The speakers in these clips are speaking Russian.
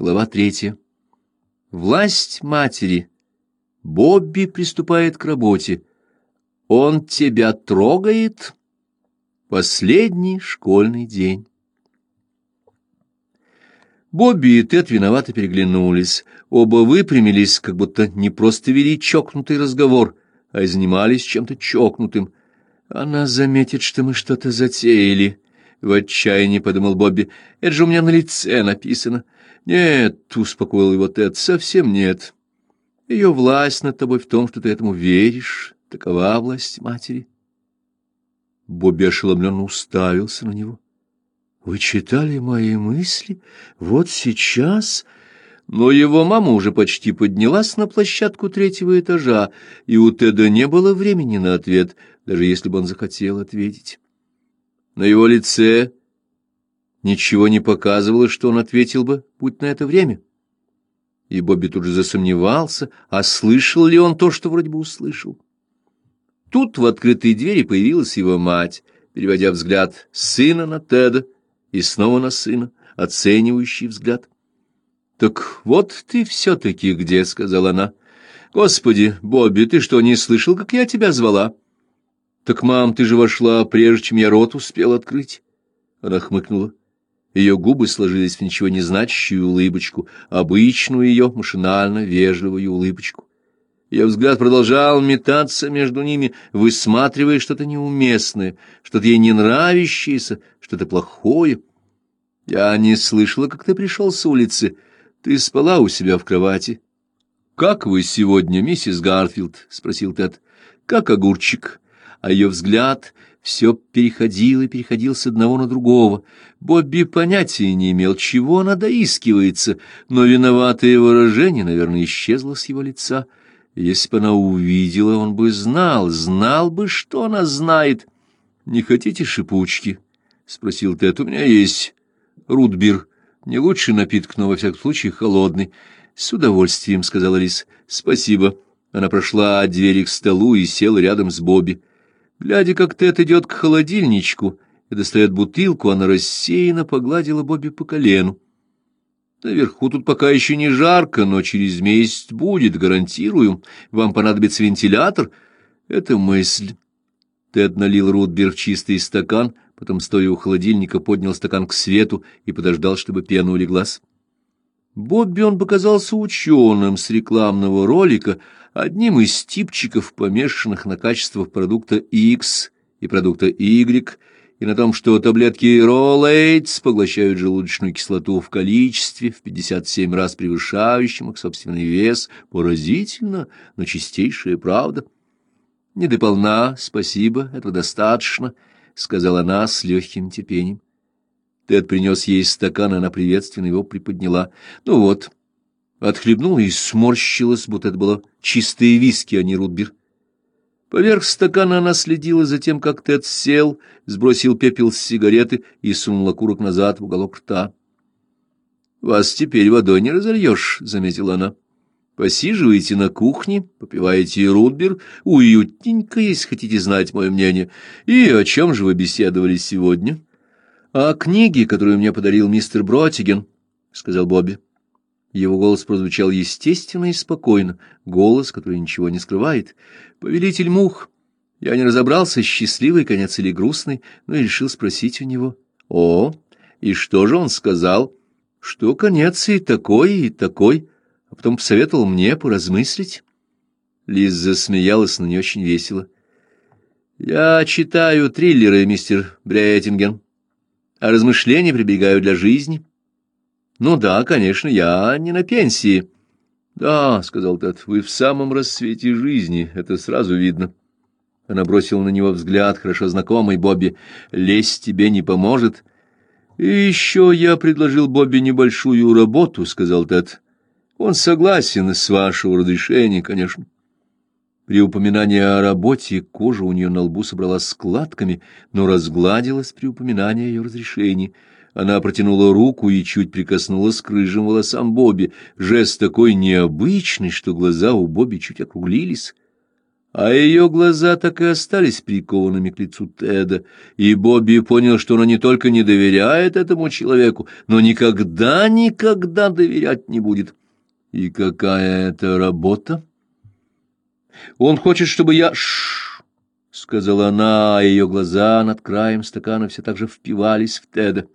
Глава третья. Власть матери. Бобби приступает к работе. Он тебя трогает? Последний школьный день. Бобби и Тед виновато переглянулись. Оба выпрямились, как будто не просто вели чокнутый разговор, а занимались чем-то чокнутым. Она заметит, что мы что-то затеяли. В отчаянии подумал Бобби. Это же у меня на лице написано. Нет, успокоил его Тед, совсем нет. Ее власть над тобой в том, что ты этому веришь. Такова власть матери. Бобби ошеломленно уставился на него. Вы читали мои мысли? Вот сейчас... Но его мама уже почти поднялась на площадку третьего этажа, и у Теда не было времени на ответ, даже если бы он захотел ответить. На его лице ничего не показывало, что он ответил бы, будь на это время. И Бобби тут же засомневался, а слышал ли он то, что вроде бы услышал. Тут в открытой двери появилась его мать, переводя взгляд сына на Теда и снова на сына, оценивающий взгляд. «Так вот ты все-таки где?» — сказала она. «Господи, Бобби, ты что, не слышал, как я тебя звала?» «Так, мам, ты же вошла, прежде чем я рот успел открыть». Она хмыкнула. Ее губы сложились в ничего не значащую улыбочку, обычную ее машинально вежливую улыбочку. Ее взгляд продолжал метаться между ними, высматривая что-то неуместное, что-то ей не нравящееся, что-то плохое. «Я не слышала, как ты пришел с улицы. Ты спала у себя в кровати». «Как вы сегодня, миссис Гарфилд?» — спросил Тед. «Как огурчик». А ее взгляд все переходил и переходил с одного на другого. Бобби понятия не имел, чего она доискивается, но виноватое выражение, наверное, исчезло с его лица — если бы она увидела, он бы знал, знал бы, что она знает. — Не хотите шипучки? — спросил Тед. — У меня есть рутбир. Не лучший напиток, но, во всяком случае, холодный. — С удовольствием, — сказала Лис. — Спасибо. Она прошла от двери к столу и села рядом с Бобби. Глядя, как Тед идет к холодильничку и достает бутылку, она рассеянно погладила Бобби по колену. Наверху тут пока еще не жарко, но через месяц будет, гарантирую. Вам понадобится вентилятор. Это мысль. Тед налил Рутбер в чистый стакан, потом, стоя у холодильника, поднял стакан к свету и подождал, чтобы пена улеглась. Бобби он показался ученым с рекламного ролика, одним из типчиков, помешанных на качествах продукта X и продукта Y, и на том, что таблетки Роллейтс поглощают желудочную кислоту в количестве в 57 раз превышающем их собственный вес. Поразительно, но чистейшая правда. — Не дополна, спасибо, этого достаточно, — сказала она с легким терпением. Тед принес ей стакан, и она приветственно его приподняла. — Ну вот. Отхлебнула и сморщилась, будто это было чистые виски, а не рутбир. Поверх стакана она следила за тем, как Тед сел, сбросил пепел с сигареты и сунул окурок назад в уголок рта. — Вас теперь водой не разольешь, — заметила она. — Посиживаете на кухне, попиваете рудбер, уютненько, если хотите знать мое мнение. И о чем же вы беседовали сегодня? — О книге, которую мне подарил мистер Бротиген, — сказал Бобби. Его голос прозвучал естественно и спокойно, голос, который ничего не скрывает. «Повелитель мух!» Я не разобрался, счастливый конец или грустный, но и решил спросить у него. «О, и что же он сказал?» «Что конец и такой, и такой?» А потом посоветовал мне поразмыслить. Лиз засмеялась, но не очень весело. «Я читаю триллеры, мистер Брейтинген, а размышления прибегаю для жизни». Ну да, конечно, я не на пенсии. Да, сказал Тед, вы в самом расцвете жизни, это сразу видно. Она бросила на него взгляд, хорошо знакомый Бобби. Лезть тебе не поможет. И еще я предложил Бобби небольшую работу, сказал Тед. Он согласен с вашего разрешения, конечно. При упоминании о работе кожа у нее на лбу собралась складками, но разгладилась при упоминании о ее разрешении — она протянула руку и чуть прикоснулась к рыжим волосам Бобби. Жест такой необычный, что глаза у Бобби чуть округлились. А ее глаза так и остались прикованными к лицу Теда, и Бобби понял, что она не только не доверяет этому человеку, но никогда, никогда доверять не будет. И какая это работа? Он хочет, чтобы я... Ш — сказала она, а ее глаза над краем стакана все так же впивались в Теда.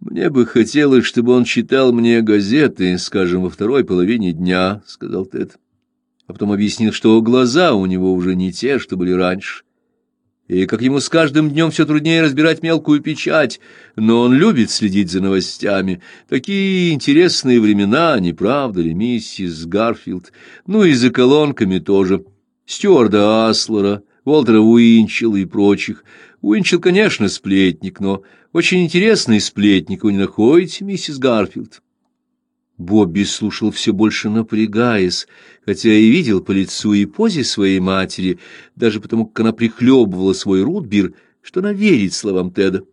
«Мне бы хотелось, чтобы он читал мне газеты, скажем, во второй половине дня», — сказал Тед а потом объяснил, что глаза у него уже не те, что были раньше. И как ему с каждым днем все труднее разбирать мелкую печать, но он любит следить за новостями. Такие интересные времена, не правда ли, миссис Гарфилд? Ну и за колонками тоже. Стюарта Олсопа, Уолтера Уинчела и прочих. Уинчел, конечно, сплетник, но очень интересный сплетник вы не находите, миссис Гарфилд? Бобби слушал все больше напрягаясь, хотя и видел по лицу и позе своей матери, даже потому как она прихлебывала свой рутбир, что она верит словам Теда.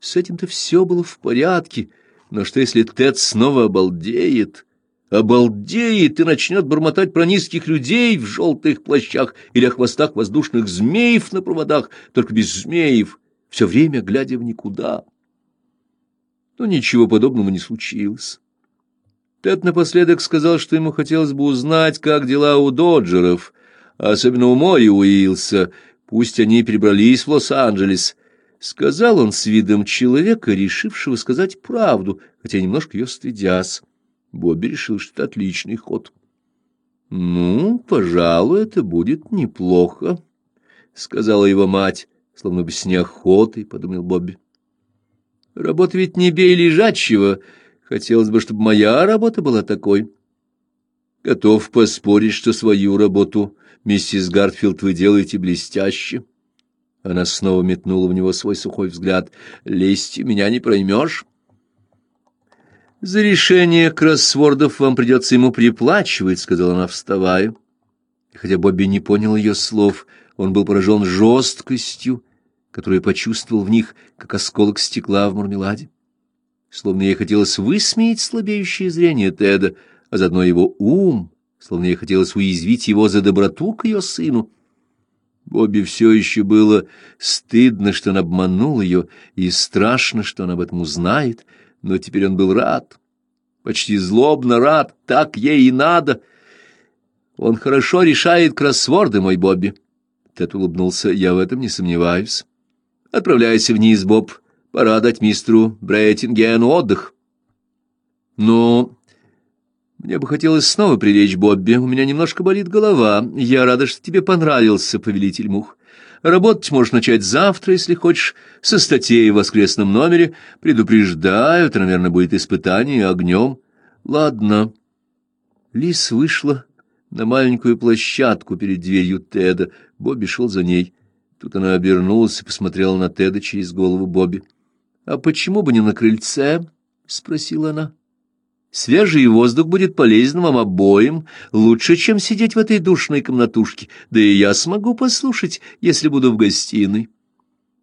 С этим-то все было в порядке, но что если Тед снова обалдеет? Обалдеет и начнет бормотать про низких людей в желтых плащах или о хвостах воздушных змеев на проводах, только без змеев, все время глядя в никуда. Но ничего подобного не случилось. Тед напоследок сказал, что ему хотелось бы узнать, как дела у Доджеров, особенно у Мори Уилса, пусть они перебрались в Лос-Анджелес. Сказал он с видом человека, решившего сказать правду, хотя немножко ее стыдясь. Бобби решил, что это отличный ход. — Ну, пожалуй, это будет неплохо, — сказала его мать, словно бы с неохотой, — подумал Бобби. — Работа ведь не бей лежачего, — Хотелось бы, чтобы моя работа была такой. Готов поспорить, что свою работу, миссис Гартфилд, вы делаете блестяще. Она снова метнула в него свой сухой взгляд. Лезть меня не проймешь. За решение кроссвордов вам придется ему приплачивать, сказала она, вставая. Хотя Бобби не понял ее слов, он был поражен жесткостью, которую почувствовал в них, как осколок стекла в мармеладе словно ей хотелось высмеять слабеющее зрение Теда, а заодно его ум, словно ей хотелось уязвить его за доброту к ее сыну. Бобби все еще было стыдно, что он обманул ее, и страшно, что он об этом узнает, но теперь он был рад, почти злобно рад, так ей и надо. Он хорошо решает кроссворды, мой Бобби. Тед улыбнулся, я в этом не сомневаюсь. Отправляйся вниз, Боб, Пора дать мистеру Брейтингену отдых. Но мне бы хотелось снова привлечь Бобби. У меня немножко болит голова. Я рада, что тебе понравился, повелитель мух. Работать можешь начать завтра, если хочешь, со статьей в воскресном номере. Предупреждаю, это, наверное, будет испытание огнем. Ладно. Лис вышла на маленькую площадку перед дверью Теда. Бобби шел за ней. Тут она обернулась и посмотрела на Теда через голову Бобби. «А почему бы не на крыльце?» — спросила она. «Свежий воздух будет полезен вам обоим, лучше, чем сидеть в этой душной комнатушке, да и я смогу послушать, если буду в гостиной».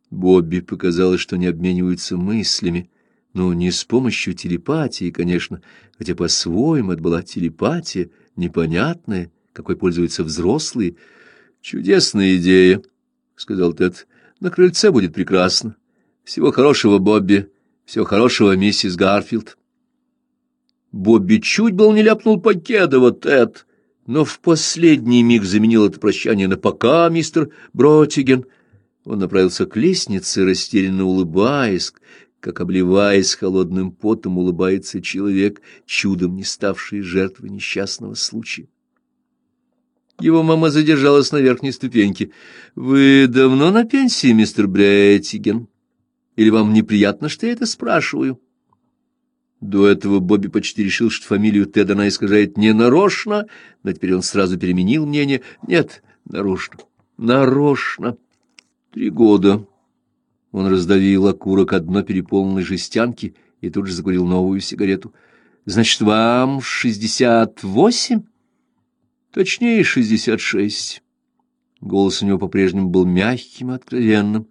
Бобби показалось, что они обмениваются мыслями, но не с помощью телепатии, конечно, хотя по-своему это была телепатия, непонятная, какой пользуются взрослые. «Чудесная идея», — сказал Тед, — «на крыльце будет прекрасно». Всего хорошего, Бобби. Всего хорошего, миссис Гарфилд. Бобби чуть был не ляпнул Покедова, Тед, но в последний миг заменил это прощание на «пока, мистер Бротиген». Он направился к лестнице, растерянно улыбаясь, как, обливаясь холодным потом, улыбается человек, чудом не ставший жертвой несчастного случая. Его мама задержалась на верхней ступеньке. «Вы давно на пенсии, мистер Бреттиген?» Или вам неприятно, что я это спрашиваю?» До этого Бобби почти решил, что фамилию Теда она искажает не нарочно, но теперь он сразу переменил мнение. «Нет, нарочно. Нарочно. Три года». Он раздавил окурок одно переполненной жестянки и тут же закурил новую сигарету. «Значит, вам шестьдесят восемь?» «Точнее, шестьдесят шесть». Голос у него по-прежнему был мягким и откровенным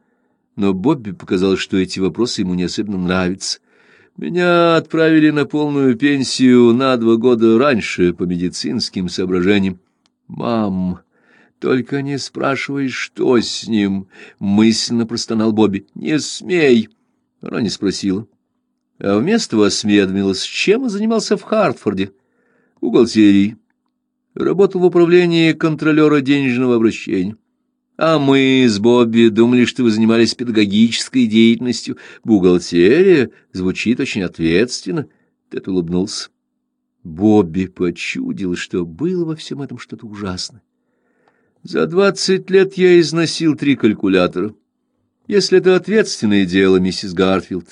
но Бобби показалось, что эти вопросы ему не особенно нравятся. Меня отправили на полную пенсию на два года раньше по медицинским соображениям. Мам, «Только не спрашивай, что с ним!» — мысленно простонал Бобби. «Не смей!» Она не спросила. А вместо того осведомилась, чем он занимался в Хартфорде. Бухгалтерией. Работал в управлении контролера денежного обращения. А мы с Бобби думали, что вы занимались педагогической деятельностью. Бухгалтерия звучит очень ответственно. Тед улыбнулся. Бобби почудил, что было во всем этом что-то ужасное. За двадцать лет я износил три калькулятора. Если это ответственное дело, миссис Гарфилд,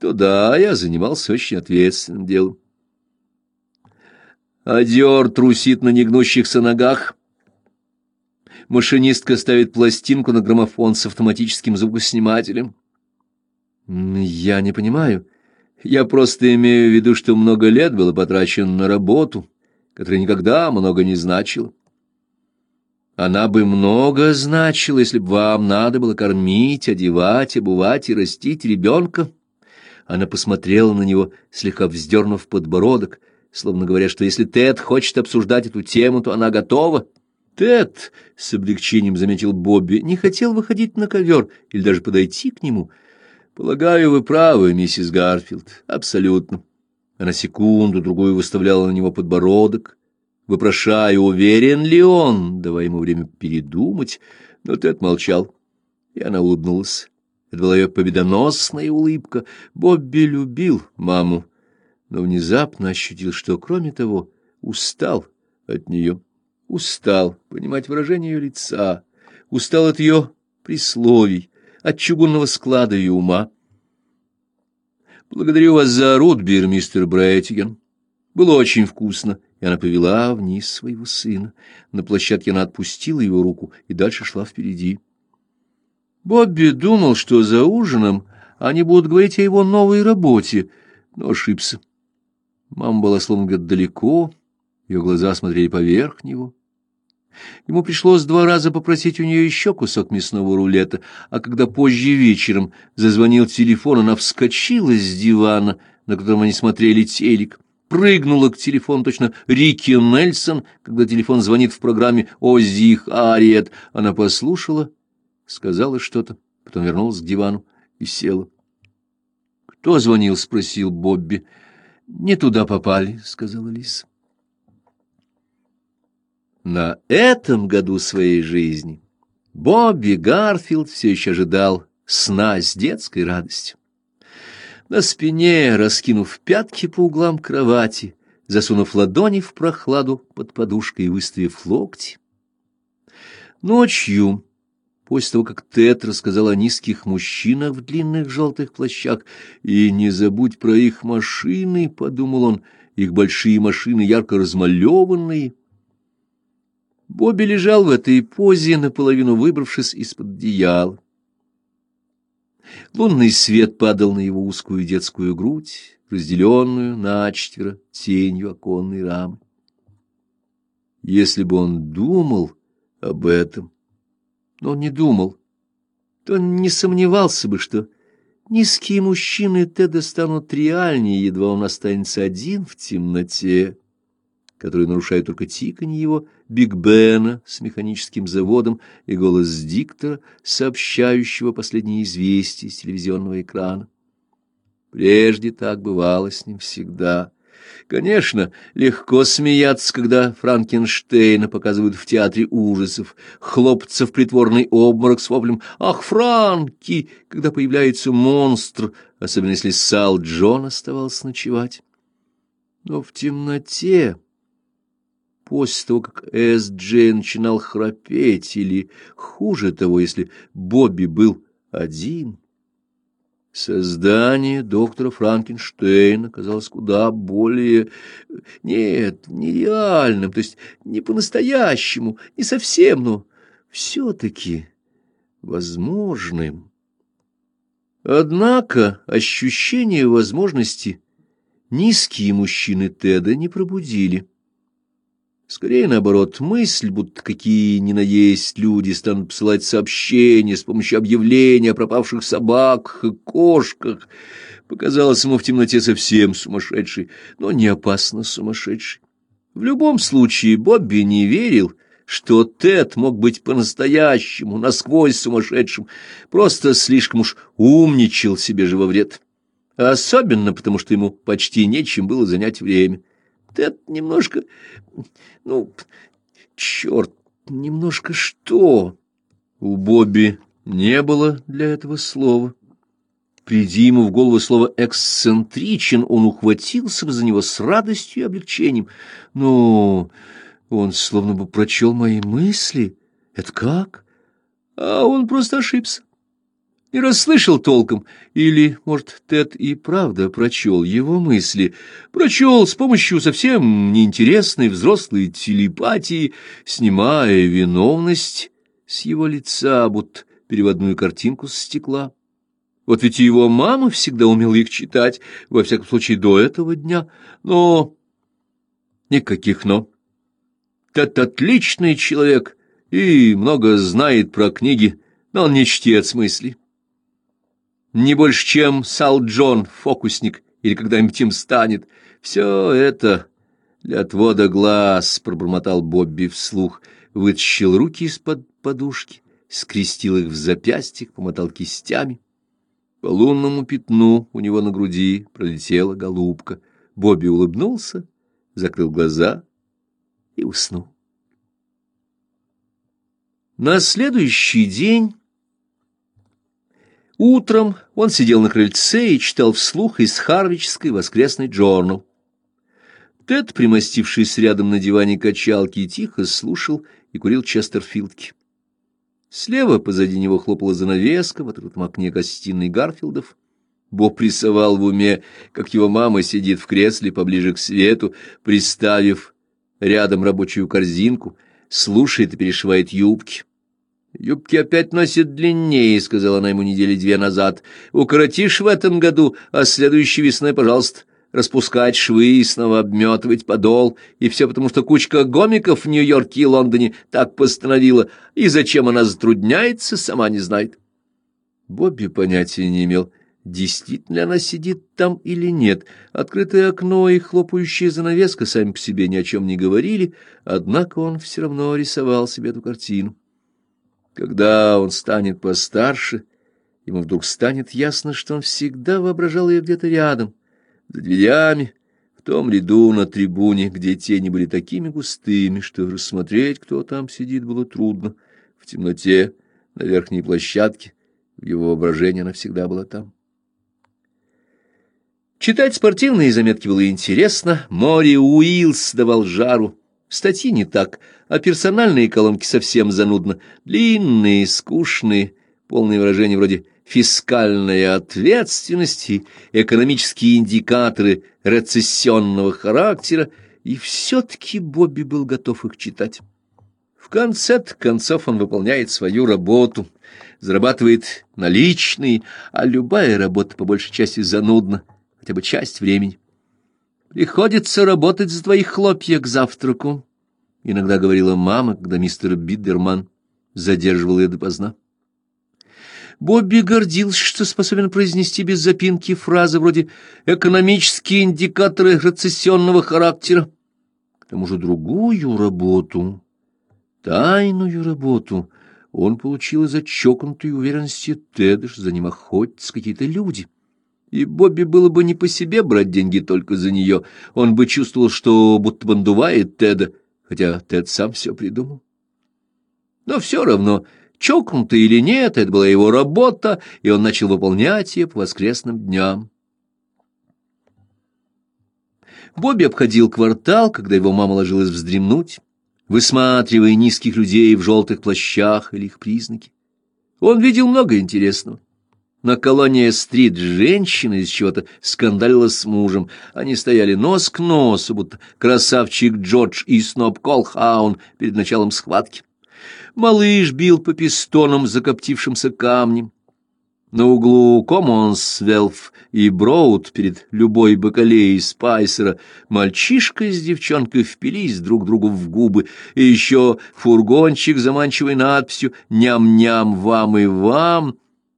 то да, я занимался очень ответственным делом. Адьор трусит на негнущихся ногах. Машинистка ставит пластинку на граммофон с автоматическим звукоснимателем. Я не понимаю. Я просто имею в виду, что много лет было потрачено на работу, которая никогда много не значила. Она бы много значила, если бы вам надо было кормить, одевать, обувать и растить ребенка. Она посмотрела на него, слегка вздернув подбородок, словно говоря, что если Тед хочет обсуждать эту тему, то она готова. Тед, с облегчением заметил Бобби, не хотел выходить на ковер или даже подойти к нему — Полагаю, вы правы, миссис Гарфилд, абсолютно. Она секунду-другую выставляла на него подбородок, вопрошая, уверен ли он, давая ему время передумать, но Тед молчал, и она улыбнулась. Это была ее победоносная улыбка. Бобби любил маму, но внезапно ощутил, что, кроме того, устал от нее. Устал понимать выражение ее лица, устал от ее присловий, от чугунного склада и ума. Благодарю вас за рутбир, мистер Брэйтиген. Было очень вкусно, и она повела вниз своего сына. На площадке она отпустила его руку и дальше шла впереди. Бобби думал, что за ужином они будут говорить о его новой работе, но ошибся. Мама была словно где-то далеко, ее глаза смотрели поверх него. Ему пришлось два раза попросить у нее еще кусок мясного рулета, а когда позже вечером зазвонил телефон, она вскочила с дивана, на котором они смотрели телек, прыгнула к телефону точно Рики Нельсон, когда телефон звонит в программе «Оззи Харриет». Она послушала, сказала что-то, потом вернулась к дивану и села. «Кто звонил?» — спросил Бобби. «Не туда попали», — сказала Лиса. На этом году своей жизни Бобби Гарфилд все еще ожидал сна с детской радостью. На спине, раскинув пятки по углам кровати, засунув ладони в прохладу под подушкой и выставив локти. Ночью, после того, как Тед рассказал о низких мужчинах в длинных желтых плащах, и не забудь про их машины, — подумал он, — их большие машины ярко размалеванные, — Бобби лежал в этой позе, наполовину выбравшись из-под одеяла. Лунный свет падал на его узкую детскую грудь, разделенную на четверо тенью оконной рамы. Если бы он думал об этом, но он не думал, то он не сомневался бы, что низкие мужчины Теда станут реальнее, едва он останется один в темноте которые нарушают только тиканье его Биг Бена с механическим заводом и голос диктора, сообщающего последние известия с телевизионного экрана. Прежде так бывало с ним всегда. Конечно, легко смеяться, когда Франкенштейна показывают в театре ужасов, хлопаться в притворный обморок с воплем «Ах, Франки!», когда появляется монстр, особенно если Сал Джон оставался ночевать. Но в темноте после того, как Эс-Джей начинал храпеть, или, хуже того, если Бобби был один. Создание доктора Франкенштейна казалось куда более... Нет, нереальным, то есть не по-настоящему, не совсем, но все-таки возможным. Однако ощущение возможности низкие мужчины Теда не пробудили. Скорее, наоборот, мысль, будто какие ни на есть люди станут посылать сообщения с помощью объявления о пропавших собаках и кошках, показалась ему в темноте совсем сумасшедшей, но не опасно сумасшедшей. В любом случае Бобби не верил, что Тед мог быть по-настоящему, насквозь сумасшедшим, просто слишком уж умничал себе же во вред. Особенно потому, что ему почти нечем было занять время. Тед немножко... ну, черт, немножко что? У Бобби не было для этого слова. Приди ему в голову слово «эксцентричен», он ухватился бы за него с радостью и облегчением. Но он словно бы прочел мои мысли. Это как? А он просто ошибся. Не расслышал толком. Или, может, Тед и правда прочел его мысли. Прочел с помощью совсем неинтересной взрослой телепатии, снимая виновность с его лица, будто переводную картинку с стекла. Вот ведь его мама всегда умела их читать, во всяком случае до этого дня. Но... Никаких «но». Тот отличный человек и много знает про книги, но он не чтец мысли. Не больше, чем Сал Джон, фокусник, или когда-нибудь им станет. Все это для отвода глаз, — пробормотал Бобби вслух, вытащил руки из-под подушки, скрестил их в запястьях, помотал кистями. По лунному пятну у него на груди пролетела голубка. Бобби улыбнулся, закрыл глаза и уснул. На следующий день утром он сидел на крыльце и читал вслух из Харвичской воскресной джорнал. Тед, примостившись рядом на диване качалки, тихо слушал и курил Честерфилдки. Слева позади него хлопала занавеска в открытом окне гостиной Гарфилдов. Боб рисовал в уме, как его мама сидит в кресле поближе к свету, приставив рядом рабочую корзинку, слушает и перешивает юбки. «Юбки опять носят длиннее», — сказала она ему недели две назад. «Укоротишь в этом году, а следующей весной, пожалуйста, распускать швы и снова обметывать подол, и все потому, что кучка гомиков в Нью-Йорке и Лондоне так постановила, и зачем она затрудняется, сама не знает. Бобби понятия не имел, действительно она сидит там или нет. Открытое окно и хлопающая занавеска сами по себе ни о чем не говорили, однако он все равно рисовал себе эту картину. Когда он станет постарше, ему вдруг станет ясно, что он всегда воображал ее где-то рядом — за дверями, в том ряду на трибуне, где тени были такими густыми, что рассмотреть, кто там сидит, было трудно. В темноте, на верхней площадке, в его воображении она всегда была там. Читать спортивные заметки было интересно. Мори Уилс давал жару. Статьи не так, а персональные колонки совсем занудно. Длинные, скучные, полные выражения вроде фискальная ответственность и экономические индикаторы рецессионного характера, и все-таки Бобби был готов их читать. В конце концов он выполняет свою работу, зарабатывает наличные, а любая работа по большей части занудна, хотя бы часть времени. «Приходится работать за твои хлопья к завтраку», — иногда говорила мама, когда мистер Биддерман задерживал ее допоздна. Бобби гордился, что способен произнести без запинки фразы вроде «экономические индикаторы рецессионного характера». К тому же другую работу, тайную работу, он получил из-за чокнутой уверенности Теда, что за ним охотятся какие-то люди. И Бобби было бы не по себе брать деньги только за нее. Он бы чувствовал, что будто бы Теда, хотя Тед сам все придумал. Но все равно Чокнутый или нет, это была его работа, и он начал выполнять ее по воскресным дням. Бобби обходил квартал, когда его мама ложилась вздремнуть, высматривая низких людей в желтых плащах или их признаки. Он видел много интересного. На колония-стрит женщина из чего-то скандалила с мужем. Они стояли нос к носу, будто красавчик Джордж и сноб Колхаун перед началом схватки. Малыш бил по пистонам закоптившимся камнем. На углу Коммонсвелф и Броуд перед любой бакалеей Спайсера мальчишка с девчонкой впились друг другу в губы, и еще фургончик заманчивой надписью «Ням-ням вам и вам»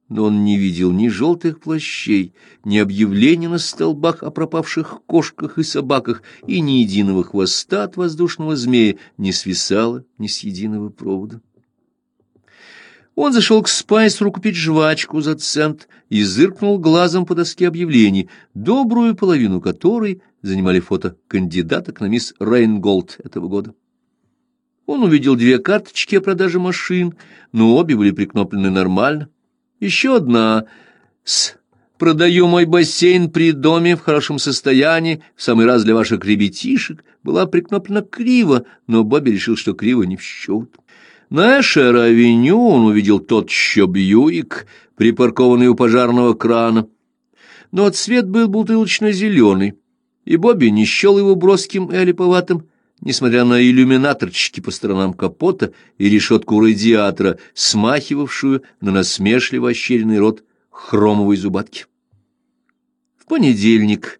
но он не видел ни желтых плащей, ни объявлений на столбах о пропавших кошках и собаках, и ни единого хвоста от воздушного змея не свисало ни с единого провода. Он зашел к Спайсеру купить жвачку за цент и зыркнул глазом по доске объявлений, добрую половину которой занимали фото кандидаток на мисс Рейнголд этого года. Он увидел две карточки о продаже машин, но обе были прикноплены нормально. Еще одна с «Продаю мой бассейн при доме в хорошем состоянии, в самый раз для ваших ребятишек» была прикноплена криво, но Бобби решил, что криво не в счет. На Эшер-авеню он увидел тот еще Бьюик, припаркованный у пожарного крана. Но цвет был бутылочно-зеленый, и Бобби не счел его броским и олиповатым, несмотря на иллюминаторчики по сторонам капота и решетку радиатора, смахивавшую на насмешливо ощеренный рот хромовой зубатки. В понедельник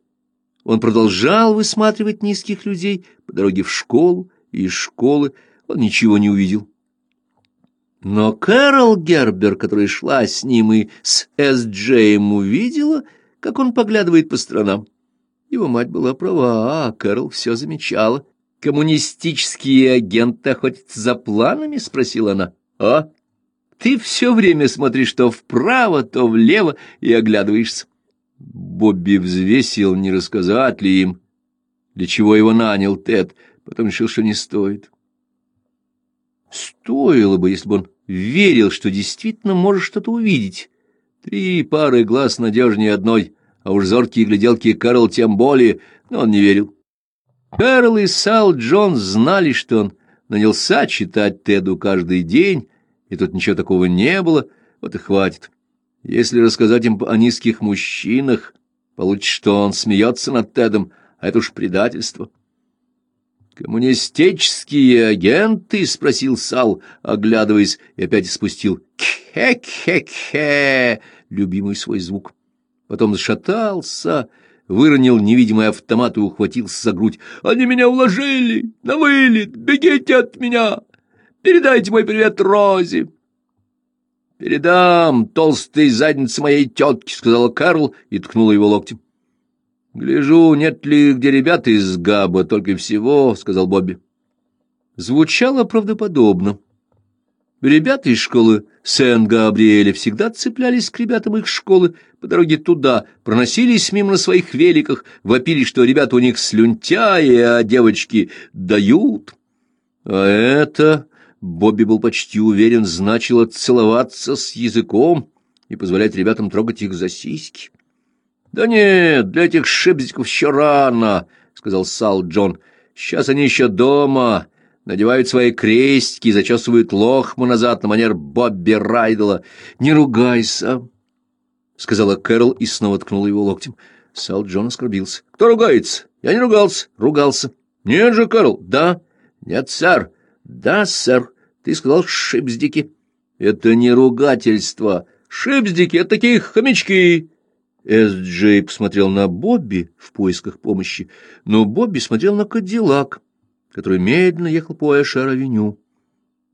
он продолжал высматривать низких людей по дороге в школу, и из школы он ничего не увидел. Но Кэрол Гербер, которая шла с ним и с Эс-Джеем, увидела, как он поглядывает по сторонам. Его мать была права, а Кэрол все замечала. «Коммунистические агенты охотятся за планами?» — спросила она. «А? Ты все время смотришь то вправо, то влево и оглядываешься». Бобби взвесил, не рассказать ли им, для чего его нанял Тед, потом решил, что не стоит. Стоило бы, если бы он верил, что действительно может что-то увидеть. Три пары глаз надежнее одной, а уж зоркие гляделки Карл тем более, но он не верил. Кэрол и Сал Джонс знали, что он нанялся читать Теду каждый день, и тут ничего такого не было, вот и хватит. Если рассказать им о низких мужчинах, получится, что он смеется над Тедом, а это уж предательство. «Коммунистические агенты?» — спросил Сал, оглядываясь, и опять спустил «кхе-кхе-кхе» любимый свой звук. Потом зашатался выронил невидимый автомат и ухватился за грудь. «Они меня уложили! На вылет! Бегите от меня! Передайте мой привет Розе!» «Передам толстой заднице моей тетки», — сказала Карл и ткнула его локтем. «Гляжу, нет ли где ребята из Габа, только всего», — сказал Бобби. Звучало правдоподобно. Ребята из школы Сен-Габриэля всегда цеплялись к ребятам их школы по дороге туда, проносились мимо на своих великах, вопили, что ребята у них слюнтяи, а девочки дают. А это, Бобби был почти уверен, значило целоваться с языком и позволять ребятам трогать их за сиськи. — Да нет, для этих шипзиков еще рано, — сказал Сал Джон. — Сейчас они еще дома надевают свои крестики и зачесывают лохму назад на манер Бобби Райдела. «Не ругайся!» — сказала Кэрол и снова ткнула его локтем. Сал Джон оскорбился. «Кто ругается? Я не ругался. Ругался. Нет же, Кэрол. Да. Нет, сэр. Да, сэр. Ты сказал шипздики. Это не ругательство. Шипздики — это такие хомячки». Эс-Джей посмотрел на Бобби в поисках помощи, но Бобби смотрел на Кадиллак который медленно ехал по Эшер-авеню.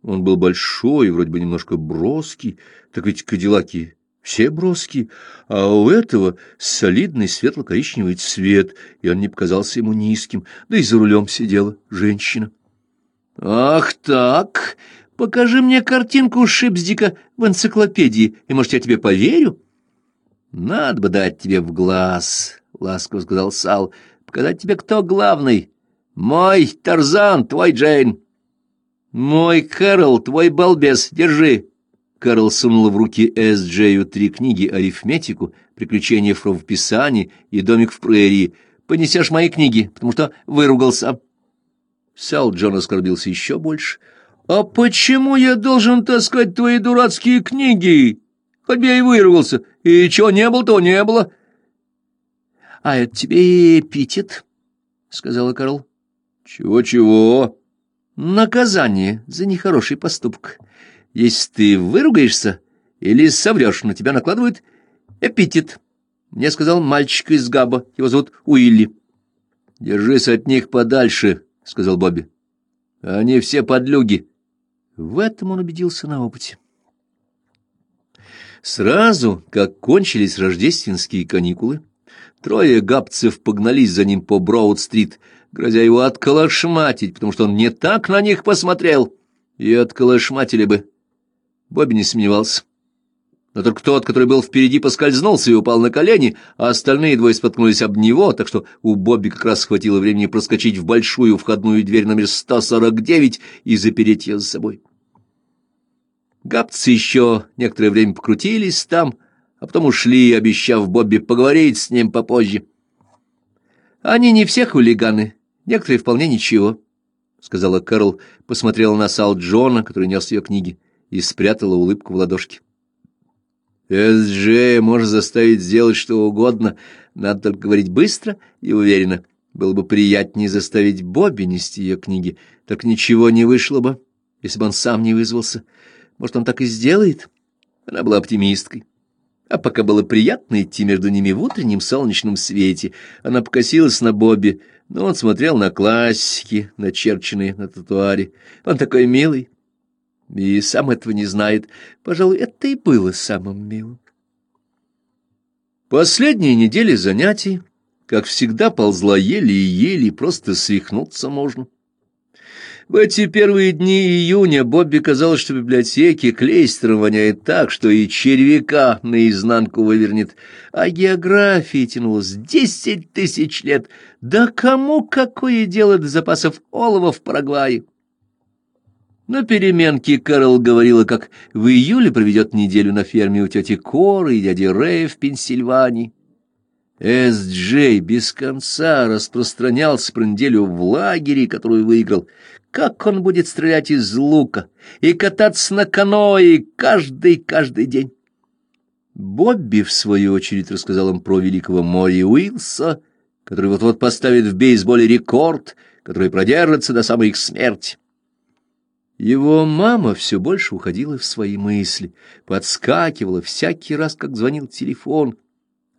Он был большой, вроде бы немножко броский, так ведь кадиллаки все броские, а у этого солидный светло-коричневый цвет, и он не показался ему низким, да и за рулем сидела женщина. — Ах так! Покажи мне картинку Шипздика в энциклопедии, и, может, я тебе поверю? — Надо бы дать тебе в глаз, — ласково сказал Сал, — показать тебе, кто главный, «Мой Тарзан, твой Джейн!» «Мой Кэрол, твой балбес, держи!» Кэрол сунул в руки С. Джею три книги «Арифметику», «Приключения в правописании» и «Домик в прерии». «Понесешь мои книги, потому что выругался». Сал Джон оскорбился еще больше. «А почему я должен таскать твои дурацкие книги? Хоть я и выругался. И чего не было, то не было». «А это тебе эпитет», — сказала Карл. Чего-чего? Наказание за нехороший поступок. Если ты выругаешься или соврешь, на тебя накладывают эпитет. Мне сказал мальчик из Габа, его зовут Уилли. Держись от них подальше, сказал Бобби. Они все подлюги. В этом он убедился на опыте. Сразу, как кончились рождественские каникулы, трое габцев погнались за ним по Броуд-стрит, грозя его отколошматить, потому что он не так на них посмотрел. И отколошматили бы. Бобби не сомневался. Но только тот, который был впереди, поскользнулся и упал на колени, а остальные двое споткнулись об него, так что у Бобби как раз хватило времени проскочить в большую входную дверь номер 149 и запереть ее за собой. Габцы еще некоторое время покрутились там, а потом ушли, обещав Бобби поговорить с ним попозже. Они не все хулиганы, некоторые вполне ничего, — сказала Кэрол, посмотрела на Сал Джона, который нес ее книги, и спрятала улыбку в ладошке. С.Дж. может заставить сделать что угодно, надо только говорить быстро и уверенно. Было бы приятнее заставить Бобби нести ее книги, так ничего не вышло бы, если бы он сам не вызвался. Может, он так и сделает? Она была оптимисткой. А пока было приятно идти между ними в утреннем солнечном свете, она покосилась на Бобби, но он смотрел на классики, начерченные на татуаре. Он такой милый и сам этого не знает. Пожалуй, это и было самым милым. Последние недели занятий, как всегда, ползла еле и еле, просто свихнуться можно. В эти первые дни июня Бобби казалось, что в библиотеке клейстером воняет так, что и червяка наизнанку вывернет, а география тянулась десять тысяч лет. Да кому какое дело до запасов олова в Парагвае? На переменке Карл говорила, как в июле проведет неделю на ферме у тети Коры и дяди Рэя в Пенсильвании. Эс-Джей без конца распространялся про неделю в лагере, которую выиграл. Как он будет стрелять из лука и кататься на каноэ каждый-каждый день. Бобби, в свою очередь, рассказал им про великого Мори Уилса, который вот-вот поставит в бейсболе рекорд, который продержится до самой их смерти. Его мама все больше уходила в свои мысли, подскакивала всякий раз, как звонил телефон,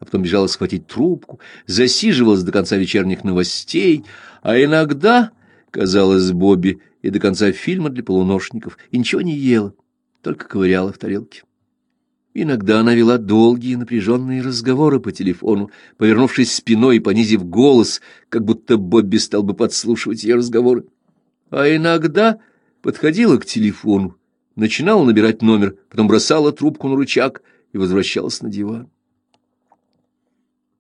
а потом бежала схватить трубку, засиживалась до конца вечерних новостей, а иногда, казалось Бобби, и до конца фильма для полуношников, и ничего не ела, только ковыряла в тарелке. Иногда она вела долгие напряженные разговоры по телефону, повернувшись спиной и понизив голос, как будто Бобби стал бы подслушивать ее разговоры. А иногда подходила к телефону, начинала набирать номер, потом бросала трубку на рычаг и возвращалась на диван.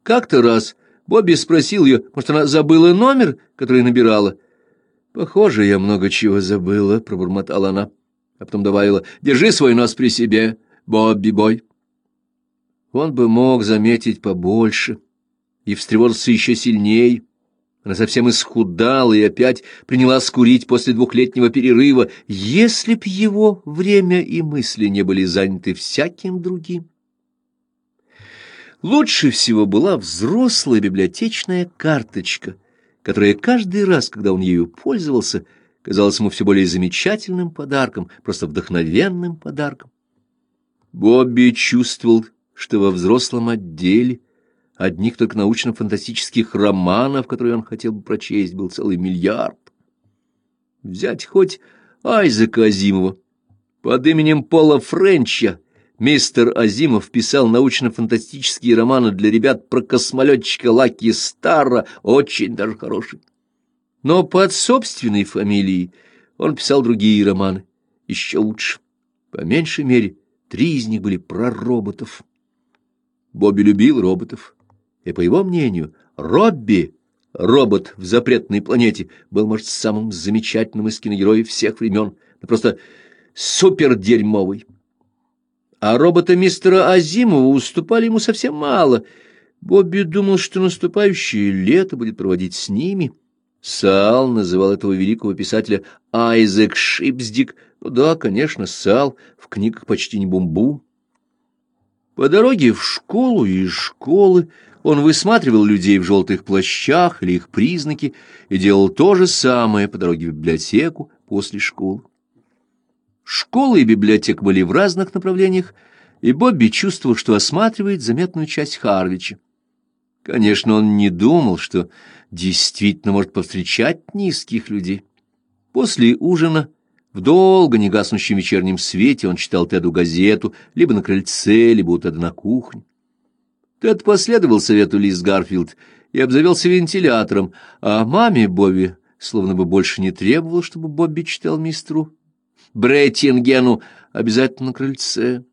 Как-то раз Бобби спросил ее, может, она забыла номер, который набирала. «Похоже, я много чего забыла», — пробормотала она, а потом добавила, «Держи свой нос при себе, Бобби-бой». Он бы мог заметить побольше и встревожиться еще сильнее, она совсем исхудала и опять принялась курить после двухлетнего перерыва, если б его время и мысли не были заняты всяким другим. Лучше всего была взрослая библиотечная карточка, которая каждый раз, когда он ею пользовался, казалась ему все более замечательным подарком, просто вдохновенным подарком. Бобби чувствовал, что во взрослом отделе Одних только научно-фантастических романов, которые он хотел бы прочесть, был целый миллиард. Взять хоть Айзека Азимова. Под именем Пола Френча мистер Азимов писал научно-фантастические романы для ребят про космолетчика Лаки Старра, очень даже хороший. Но под собственной фамилией он писал другие романы, еще лучше. По меньшей мере, три из них были про роботов. Бобби любил роботов и, по его мнению, Робби, робот в запретной планете, был, может, самым замечательным из киногероев всех времен, да просто супердерьмовый. А робота мистера Азимова уступали ему совсем мало. Бобби думал, что наступающее лето будет проводить с ними. Сал называл этого великого писателя Айзек Шипсдик. Ну да, конечно, Сал, в книгах почти не бумбу. По дороге в школу и из школы он высматривал людей в желтых плащах или их признаки и делал то же самое по дороге в библиотеку после школы. Школа и библиотека были в разных направлениях, и Бобби чувствовал, что осматривает заметную часть Харвича. Конечно, он не думал, что действительно может повстречать низких людей. После ужина В долго негаснущем вечернем свете он читал Теду газету, либо на крыльце, либо у Теда на кухне. Тед последовал совету Лиз Гарфилд и обзавелся вентилятором, а маме Бобби словно бы больше не требовал, чтобы Бобби читал мистеру Бреттингену обязательно на крыльце.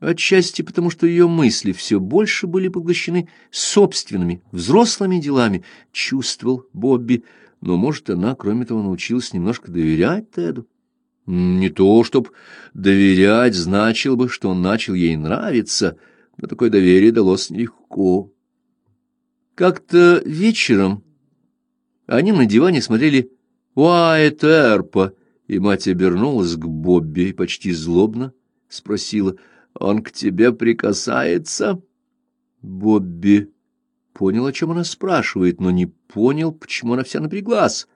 Отчасти потому, что ее мысли все больше были поглощены собственными, взрослыми делами, чувствовал Бобби, но, может, она, кроме того, научилась немножко доверять Теду. Не то, чтоб доверять значило бы, что он начал ей нравиться, но такое доверие далось нелегко. Как-то вечером они на диване смотрели «Уайт Эрпа», и мать обернулась к Бобби и почти злобно спросила, «Он к тебе прикасается?» Бобби понял, о чем она спрашивает, но не понял, почему она вся напряглась.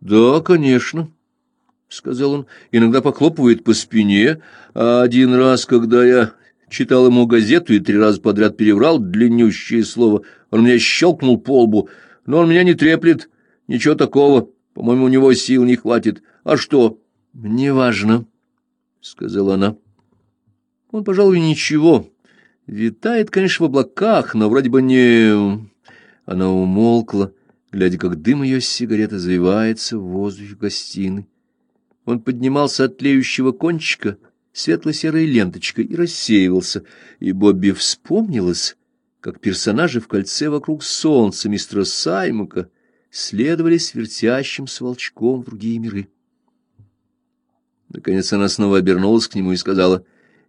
«Да, конечно». — сказал он, — иногда похлопывает по спине, а один раз, когда я читал ему газету и три раза подряд переврал длиннющее слово, он меня щелкнул по лбу, но он меня не треплет, ничего такого, по-моему, у него сил не хватит. А что? — Неважно, — сказала она. Он, пожалуй, ничего. Витает, конечно, в облаках, но вроде бы не... Она умолкла, глядя, как дым ее сигареты завивается в воздухе гостиной. Он поднимался от тлеющего кончика светло-серой ленточкой и рассеивался, и Бобби вспомнилось, как персонажи в кольце вокруг солнца мистера Саймака следовали с вертящим с волчком в другие миры. Наконец она снова обернулась к нему и сказала,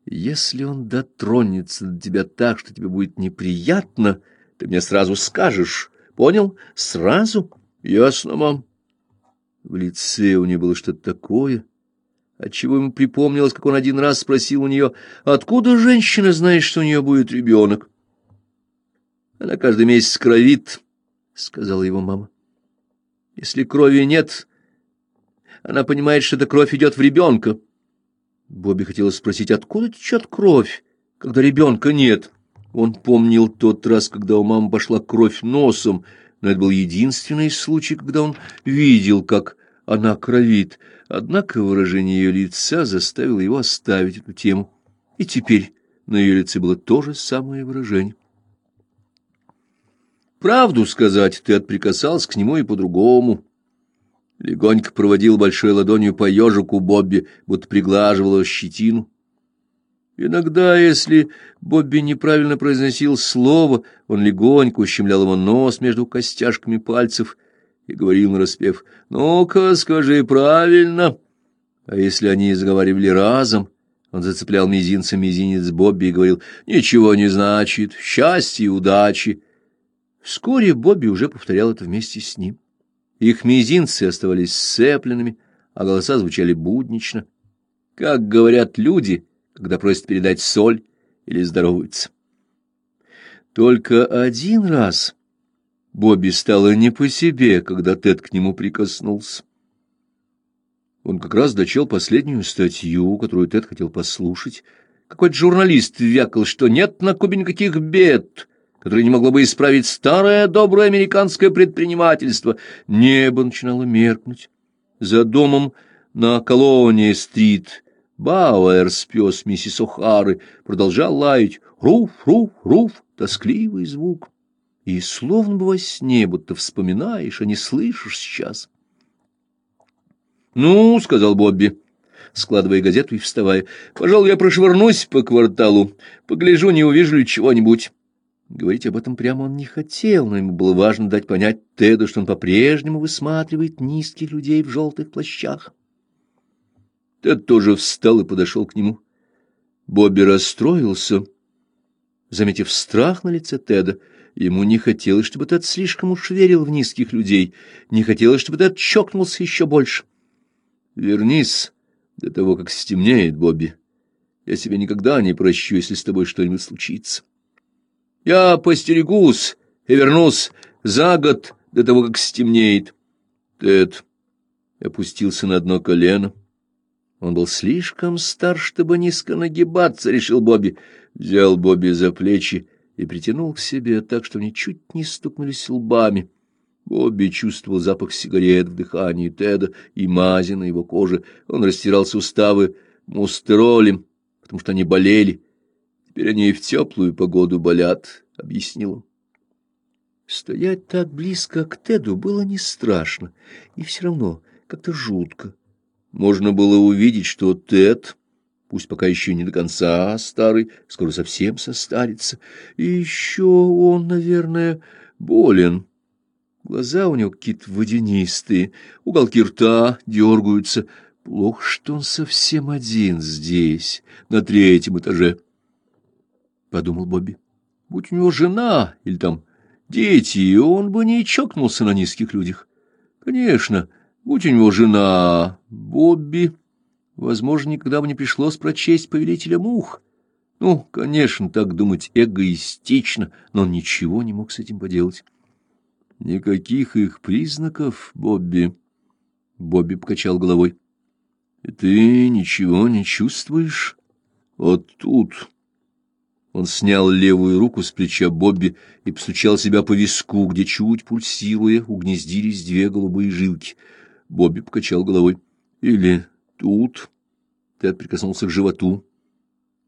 «Если он дотронется до тебя так, что тебе будет неприятно, ты мне сразу скажешь. Понял? Сразу? Ясно, мам. В лице у нее было что-то такое, отчего ему припомнилось, как он один раз спросил у нее, откуда женщина знает, что у нее будет ребенок. Она каждый месяц кровит, — сказала его мама. Если крови нет, она понимает, что эта кровь идет в ребенка. Бобби хотела спросить, откуда течет кровь, когда ребенка нет. Он помнил тот раз, когда у мамы пошла кровь носом, — но это был единственный случай, когда он видел, как она кровит, однако выражение ее лица заставило его оставить эту тему, и теперь на ее лице было то же самое выражение. Правду сказать, ты отприкасался к нему и по-другому. Легонько проводил большой ладонью по ежику Бобби, будто приглаживал его щетину. Иногда, если Бобби неправильно произносил слово, он легонько ущемлял его нос между костяшками пальцев и говорил нараспев «Ну-ка, скажи правильно». А если они изговаривали разом, он зацеплял мизинцем мизинец Бобби и говорил «Ничего не значит, счастья и удачи». Вскоре Бобби уже повторял это вместе с ним. Их мизинцы оставались сцепленными, а голоса звучали буднично. Как говорят люди — когда просят передать соль или здороваются. Только один раз Бобби стало не по себе, когда Тед к нему прикоснулся. Он как раз дочел последнюю статью, которую Тед хотел послушать. Какой-то журналист вякал, что нет на Кубе никаких бед, которые не могло бы исправить старое доброе американское предпринимательство. Небо начинало меркнуть. За домом на Колония-стрит Бауэрс, пес миссис О'Хары, продолжал лаять «Руф, руф, руф!» тоскливый звук. И словно бы во сне, будто вспоминаешь, а не слышишь сейчас. «Ну, — сказал Бобби, складывая газету и вставая, — пожалуй, я прошвырнусь по кварталу, погляжу, не увижу ли чего-нибудь». Говорить об этом прямо он не хотел, но ему было важно дать понять Теду, что он по-прежнему высматривает низких людей в желтых плащах. Тед тоже встал и подошел к нему. Бобби расстроился, заметив страх на лице Теда. Ему не хотелось, чтобы Тед слишком уж верил в низких людей, не хотелось, чтобы Тед чокнулся еще больше. «Вернись до того, как стемнеет, Бобби. Я себя никогда не прощу, если с тобой что-нибудь случится. Я постерегусь и вернусь за год до того, как стемнеет». Тед опустился на одно колено. Он был слишком стар, чтобы низко нагибаться, решил Бобби. Взял Бобби за плечи и притянул к себе так, что они чуть не стукнулись лбами. Бобби чувствовал запах сигарет в дыхании Теда и мази на его коже. Он растирал суставы мустеролем, потому что они болели. Теперь они и в теплую погоду болят, — объяснил он. Стоять так близко к Теду было не страшно, и все равно как-то жутко. Можно было увидеть, что Тед, пусть пока еще не до конца старый, скоро совсем состарится, и еще он, наверное, болен. Глаза у него какие-то водянистые, уголки рта дергаются. Плохо, что он совсем один здесь, на третьем этаже, — подумал Бобби. Будь у него жена или там дети, он бы не чокнулся на низких людях. Конечно, будь у него жена, Бобби, возможно, никогда бы не пришлось прочесть повелителя мух. Ну, конечно, так думать эгоистично, но он ничего не мог с этим поделать. Никаких их признаков, Бобби. Бобби покачал головой. Ты ничего не чувствуешь? Вот тут. Он снял левую руку с плеча Бобби и постучал себя по виску, где, чуть пульсируя, угнездились две голубые жилки. Бобби покачал головой. Или тут. Тед прикоснулся к животу.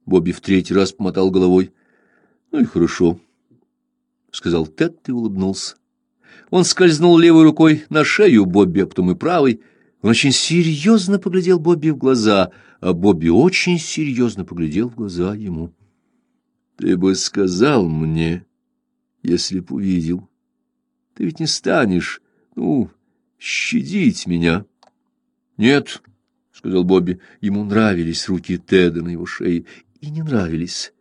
Бобби в третий раз помотал головой. Ну и хорошо, — сказал Тед и улыбнулся. Он скользнул левой рукой на шею Бобби, а потом и правой. Он очень серьезно поглядел Бобби в глаза, а Бобби очень серьезно поглядел в глаза ему. — Ты бы сказал мне, если б увидел. Ты ведь не станешь, ну, щадить меня. — Нет, — сказал Бобби, — ему нравились руки Теда на его шее, и не нравились.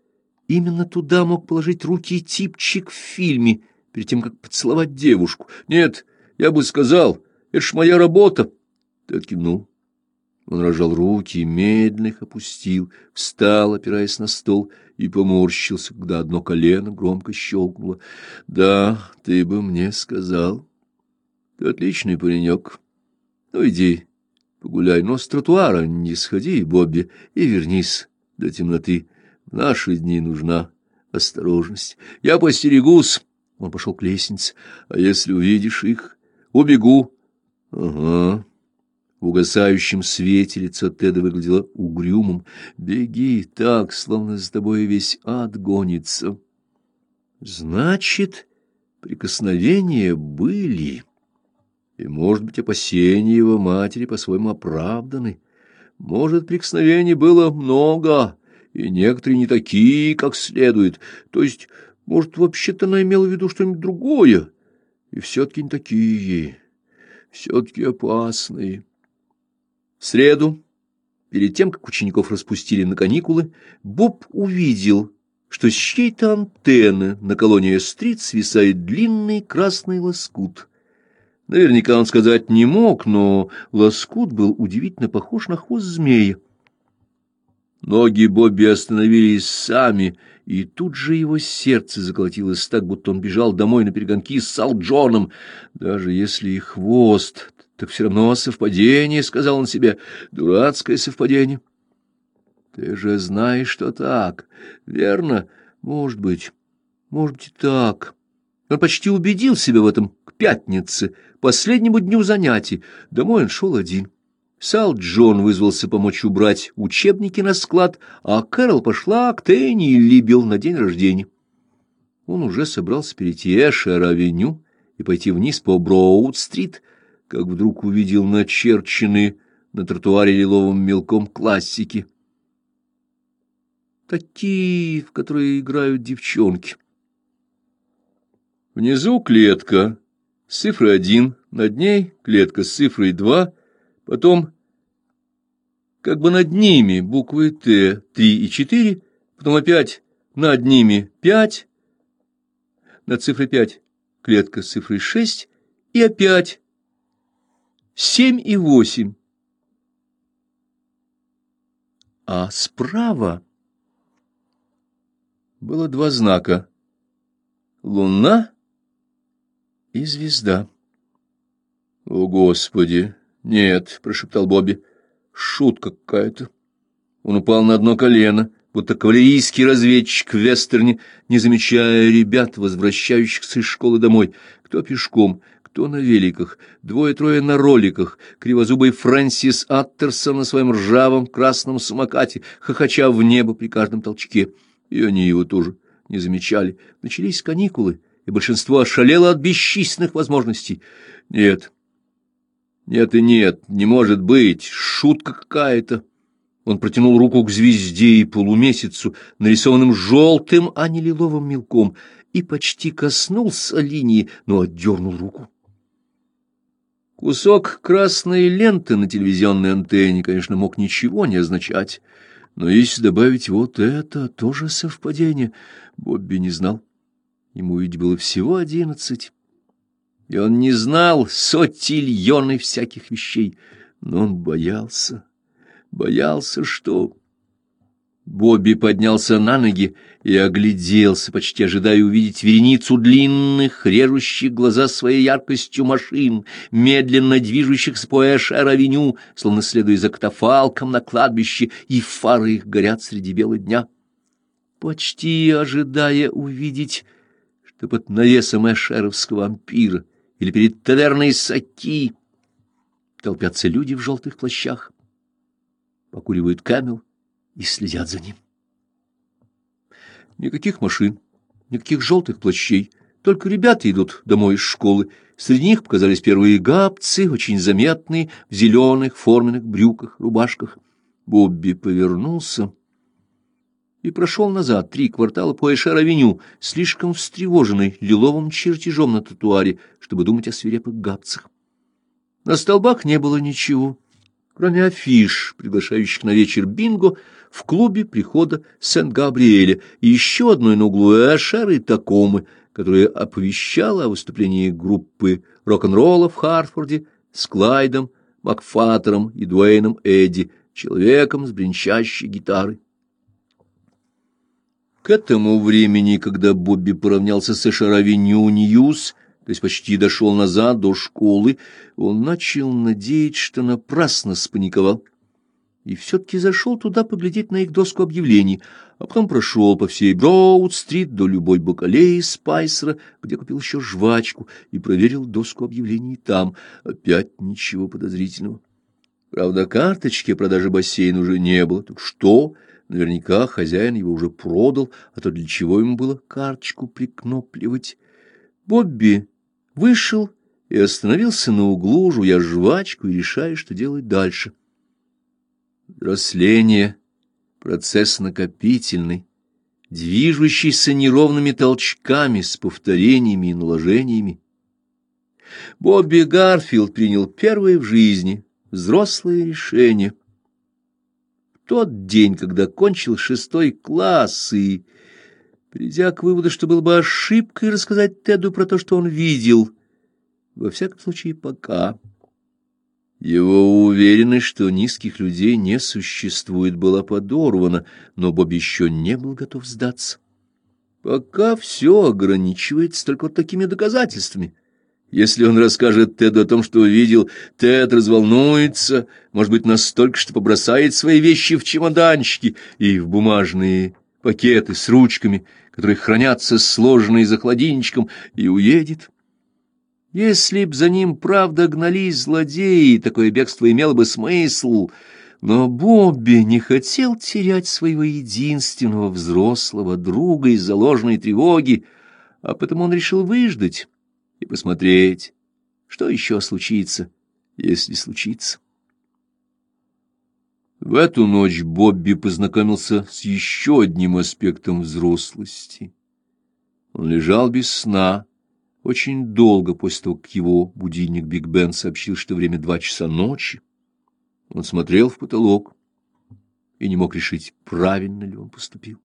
Именно туда мог положить руки типчик в фильме — перед тем, как поцеловать девушку. Нет, я бы сказал, это ж моя работа. Ты откинул. Он рожал руки, медленно их опустил, встал, опираясь на стол, и поморщился, когда одно колено громко щелкнуло. Да, ты бы мне сказал. Ты отличный паренек. Ну, иди, погуляй, но с тротуара не сходи, Бобби, и вернись до темноты. В наши дни нужна осторожность. Я постерегусь. Он пошел к лестнице. — А если увидишь их? — Убегу. — Ага. В угасающем свете лицо Теда выглядело угрюмым. — Беги так, словно за тобой весь ад гонится. — Значит, прикосновения были. И, может быть, опасения его матери по-своему оправданы. Может, прикосновений было много, и некоторые не такие, как следует. То есть... Может, вообще-то она имела в виду что-нибудь другое, и все-таки не такие, все-таки опасные. В среду, перед тем, как учеников распустили на каникулы, Боб увидел, что с чьей-то антенны на колонии стрит свисает длинный красный лоскут. Наверняка он сказать не мог, но лоскут был удивительно похож на хвост змея. Ноги Бобби остановились сами, и тут же его сердце заколотилось так, будто он бежал домой на перегонки с Сал Джоном. Даже если и хвост, так все равно совпадение, — сказал он себе, — дурацкое совпадение. Ты же знаешь, что так, верно? Может быть, может быть так. Он почти убедил себя в этом к пятнице, последнему дню занятий. Домой он шел один. Сал Джон вызвался помочь убрать учебники на склад, а Кэрол пошла к Тенни и Либел на день рождения. Он уже собрался перейти Эшер-авеню и пойти вниз по Броуд-стрит, как вдруг увидел начерченные на тротуаре лиловым мелком классики. Такие, в которые играют девчонки. Внизу клетка с цифрой один, над ней клетка с цифрой два — Потом, как бы над ними буквы Т, три и четыре, потом опять над ними пять, над цифрой пять клетка с цифрой шесть и опять семь и восемь. А справа было два знака — луна и звезда. О, Господи! «Нет», — прошептал Бобби, — «шутка какая-то». Он упал на одно колено, будто кавалерийский разведчик в вестерне, не замечая ребят, возвращающихся из школы домой, кто пешком, кто на великах, двое-трое на роликах, кривозубый Фрэнсис Аттерсон на своем ржавом красном самокате, хохоча в небо при каждом толчке. И они его тоже не замечали. Начались каникулы, и большинство ошалело от бесчисленных возможностей. Нет, нет и нет, не может быть, шутка какая-то. Он протянул руку к звезде и полумесяцу, нарисованным желтым, а не лиловым мелком, и почти коснулся линии, но отдернул руку. Кусок красной ленты на телевизионной антенне, конечно, мог ничего не означать, но если добавить вот это, тоже совпадение, Бобби не знал. Ему ведь было всего одиннадцать, и он не знал сотильоны всяких вещей, но он боялся. Боялся, что... Бобби поднялся на ноги и огляделся, почти ожидая увидеть вереницу длинных, режущих глаза своей яркостью машин, медленно движущихся по Эшер-авеню, словно следуя за катафалком на кладбище, и фары их горят среди бела дня. Почти ожидая увидеть, что под навесом эшеровского ампира или перед таверной Саки толпятся люди в желтых плащах покуривают камел и следят за ним. Никаких машин, никаких желтых плащей, только ребята идут домой из школы. Среди них показались первые габцы, очень заметные, в зеленых форменных брюках, рубашках. Бобби повернулся и прошел назад три квартала по Эшер-авеню, слишком встревоженный лиловым чертежом на тротуаре, чтобы думать о свирепых габцах. На столбах не было ничего кроме афиш, приглашающих на вечер бинго, в клубе прихода Сент-Габриэля и еще одной на углу Эшер и Такомы, которая оповещала о выступлении группы рок-н-ролла в Хартфорде с Клайдом, Макфатером и Дуэйном Эдди, человеком с бренчащей гитарой. К этому времени, когда Бобби поравнялся с Эшер-авеню Ньюс, то есть почти дошел назад до школы, он начал надеяться, что напрасно спаниковал. И все-таки зашел туда поглядеть на их доску объявлений, а потом прошел по всей Броуд-стрит до любой бакалеи Спайсера, где купил еще жвачку, и проверил доску объявлений там. Опять ничего подозрительного. Правда, карточки продажи бассейна уже не было. Так что? Наверняка хозяин его уже продал, а то для чего ему было карточку прикнопливать? Бобби вышел и остановился на углу, жуя жвачку и решая, что делать дальше. Взросление — процесс накопительный, движущийся неровными толчками с повторениями и наложениями. Бобби Гарфилд принял первое в жизни взрослое решение. Тот день, когда кончил шестой класс и придя к выводу, что было бы ошибкой рассказать Теду про то, что он видел. Во всяком случае, пока. Его уверенность, что низких людей не существует, была подорвана, но Боб еще не был готов сдаться. Пока все ограничивается только вот такими доказательствами. Если он расскажет Теду о том, что увидел, Тед разволнуется, может быть, настолько, что побросает свои вещи в чемоданчики и в бумажные пакеты с ручками, которые хранятся сложенные за холодильничком, и уедет. Если б за ним правда гнались злодеи, такое бегство имело бы смысл, но Бобби не хотел терять своего единственного взрослого друга из-за ложной тревоги, а потому он решил выждать и посмотреть, что еще случится, если случится. В эту ночь Бобби познакомился с еще одним аспектом взрослости. Он лежал без сна очень долго после того, как его будильник Биг Бен сообщил, что время два часа ночи. Он смотрел в потолок и не мог решить, правильно ли он поступил.